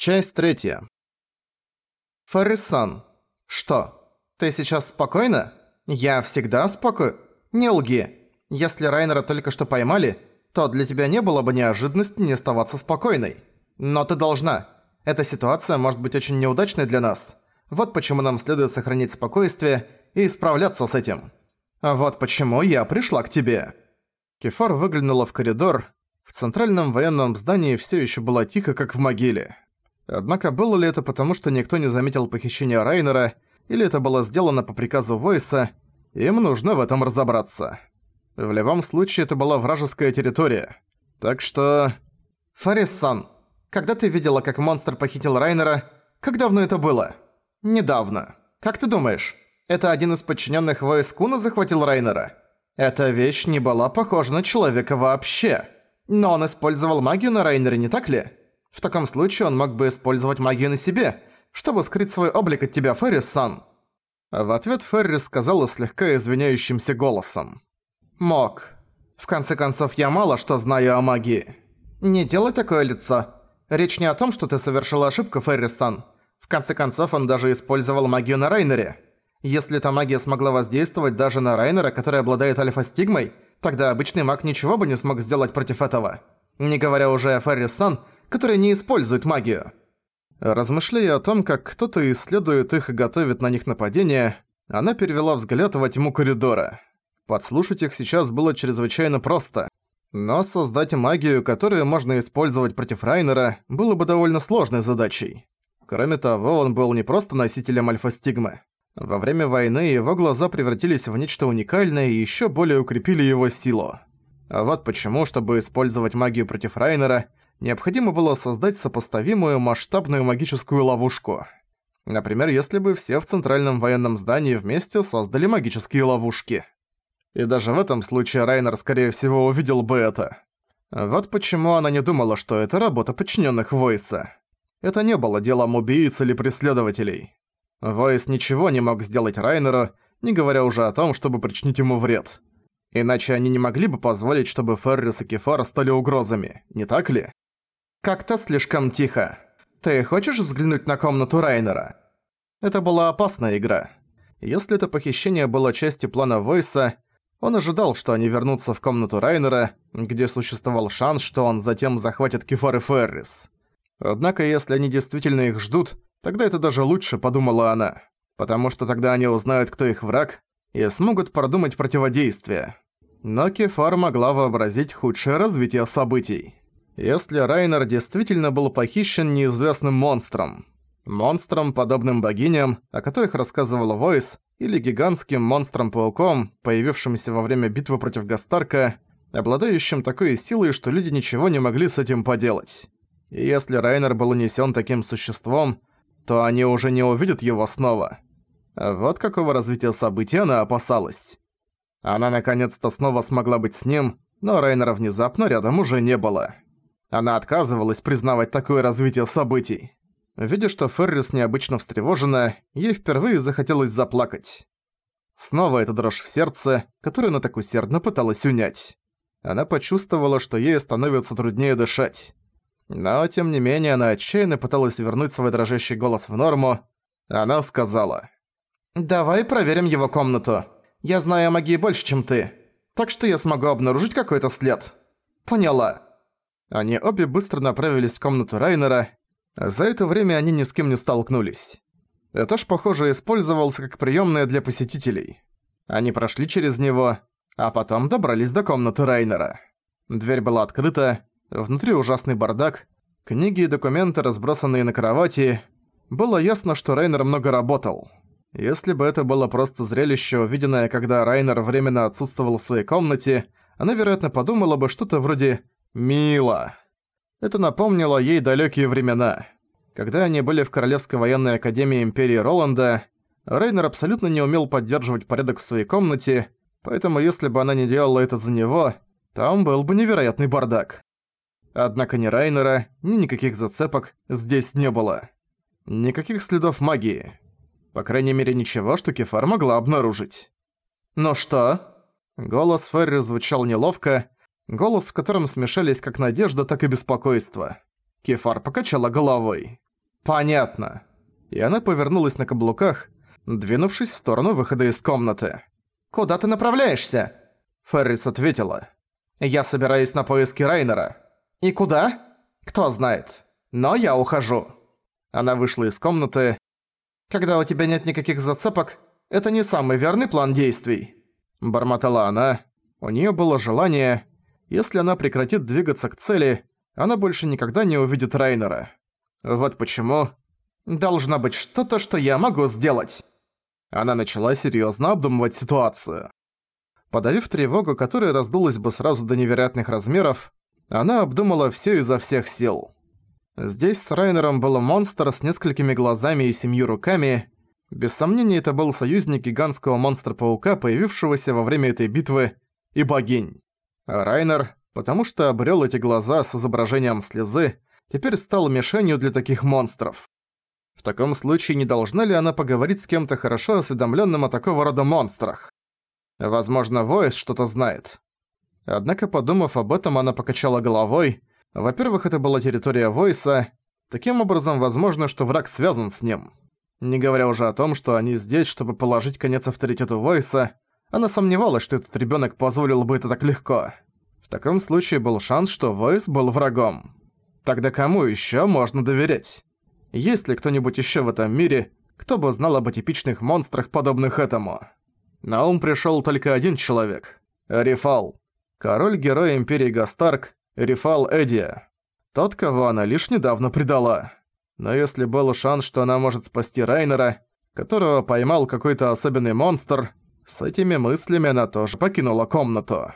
Часть третья. Фаррисан, что, ты сейчас спокойна? Я всегда споко... Не лги. Если Райнера только что поймали, то для тебя не было бы неожиданности не оставаться спокойной. Но ты должна. Эта ситуация может быть очень неудачной для нас. Вот почему нам следует сохранить спокойствие и справляться с этим. Вот почему я пришла к тебе». Кефар выглянула в коридор. В центральном военном здании всё ещё было тихо, как в могиле. Однако было ли это потому, что никто не заметил похищения Райнера, или это было сделано по приказу Войса, им нужно в этом разобраться. В любом случае, это была вражеская территория. Так что... Фарис-сан, когда ты видела, как монстр похитил Райнера, как давно это было? Недавно. Как ты думаешь, это один из подчиненных войск Куна захватил Райнера? Эта вещь не была похожа на человека вообще. Но он использовал магию на Райнере, не так ли? В таком случае он мог бы использовать магию на себе, чтобы скрыть свой облик от тебя, Феррис-сан. В ответ Феррис сказала слегка извиняющимся голосом. «Мог. В конце концов, я мало что знаю о магии. Не делай такое лицо. Речь не о том, что ты совершила ошибку, Феррис-сан. В конце концов, он даже использовал магию на Райнере. Если эта магия смогла воздействовать даже на Райнера, который обладает альфа-стигмой, тогда обычный маг ничего бы не смог сделать против этого. Не говоря уже о Феррис-сан, который не использует магию. Размышляя о том, как кто-то исследует их и готовит на них нападение, она перевела взгляд во тьму коридора. Подслушать их сейчас было чрезвычайно просто. Но создать магию, которую можно использовать против Райнера, было бы довольно сложной задачей. Кроме того, он был не просто носителем альфа-стигмы. Во время войны его глаза превратились в нечто уникальное и ещё более укрепили его силу. А вот почему, чтобы использовать магию против Райнера, необходимо было создать сопоставимую масштабную магическую ловушку. Например, если бы все в центральном военном здании вместе создали магические ловушки. И даже в этом случае Райнер, скорее всего, увидел бы это. Вот почему она не думала, что это работа подчиненных Войса. Это не было делом убийц или преследователей. Войс ничего не мог сделать Райнеру, не говоря уже о том, чтобы причинить ему вред. Иначе они не могли бы позволить, чтобы Феррис и Кефар стали угрозами, не так ли? «Как-то слишком тихо. Ты хочешь взглянуть на комнату Райнера?» Это была опасная игра. Если это похищение было частью плана Войса, он ожидал, что они вернутся в комнату Райнера, где существовал шанс, что он затем захватит Кефар и Феррис. Однако, если они действительно их ждут, тогда это даже лучше, подумала она, потому что тогда они узнают, кто их враг, и смогут продумать противодействие. Но Кефар могла вообразить худшее развитие событий если Райнер действительно был похищен неизвестным монстром. Монстром, подобным богиням, о которых рассказывала Войс, или гигантским монстром-пауком, появившимся во время битвы против Гастарка, обладающим такой силой, что люди ничего не могли с этим поделать. И если Райнер был унесен таким существом, то они уже не увидят его снова. Вот какого развития событий она опасалась. Она наконец-то снова смогла быть с ним, но Райнера внезапно рядом уже не было. Она отказывалась признавать такое развитие событий. Видя, что Феррис необычно встревожена, ей впервые захотелось заплакать. Снова эта дрожь в сердце, которую она так усердно пыталась унять. Она почувствовала, что ей становится труднее дышать. Но, тем не менее, она отчаянно пыталась вернуть свой дрожащий голос в норму. Она сказала. «Давай проверим его комнату. Я знаю о магии больше, чем ты. Так что я смогу обнаружить какой-то след». «Поняла». Они обе быстро направились в комнату Райнера. За это время они ни с кем не столкнулись. Этаж, похоже, использовался как приёмная для посетителей. Они прошли через него, а потом добрались до комнаты Райнера. Дверь была открыта, внутри ужасный бардак, книги и документы, разбросанные на кровати. Было ясно, что Райнер много работал. Если бы это было просто зрелище, увиденное, когда Райнер временно отсутствовал в своей комнате, она, вероятно, подумала бы что-то вроде Мило. Это напомнило ей далекие времена. Когда они были в Королевской военной академии Империи Роланда, Рейнер абсолютно не умел поддерживать порядок в своей комнате, поэтому если бы она не делала это за него, там был бы невероятный бардак. Однако ни Райнера, ни никаких зацепок здесь не было. Никаких следов магии. По крайней мере, ничего, что Кефар могла обнаружить. «Ну что?» Голос Ферри звучал неловко, Голос, в котором смешались как надежда, так и беспокойство. Кефар покачала головой. «Понятно». И она повернулась на каблуках, двинувшись в сторону выхода из комнаты. «Куда ты направляешься?» Феррис ответила. «Я собираюсь на поиски Райнера». «И куда?» «Кто знает. Но я ухожу». Она вышла из комнаты. «Когда у тебя нет никаких зацепок, это не самый верный план действий». Бормотала она. У неё было желание, если она прекратит двигаться к цели, она больше никогда не увидит Райнера. Вот почему... Должно быть что-то, что я могу сделать. Она начала серьёзно обдумывать ситуацию. Подавив тревогу, которая раздулась бы сразу до невероятных размеров, она обдумала всё изо всех сил. Здесь с Райнером был монстр с несколькими глазами и семью руками. Без сомнения, это был союзник гигантского монстра-паука, появившегося во время этой битвы, и богинь. Райнер, потому что обрел эти глаза с изображением слезы, теперь стал мишенью для таких монстров. В таком случае не должна ли она поговорить с кем-то хорошо осведомленным о такого рода монстрах? Возможно, Войс что-то знает. Однако, подумав об этом, она покачала головой. Во-первых, это была территория Войса. Таким образом, возможно, что враг связан с ним. Не говоря уже о том, что они здесь, чтобы положить конец авторитету Войса, она сомневалась, что этот ребёнок позволил бы это так легко. В таком случае был шанс, что Войс был врагом. Тогда кому ещё можно доверять? Есть ли кто-нибудь ещё в этом мире, кто бы знал об атипичных монстрах, подобных этому? На ум пришёл только один человек – Рифал. Король-герой Империи Гастарк – Рифал Эдия. Тот, кого она лишь недавно предала. Но если был шанс, что она может спасти Райнера, которого поймал какой-то особенный монстр – с этими мыслями она тоже покинула комнату.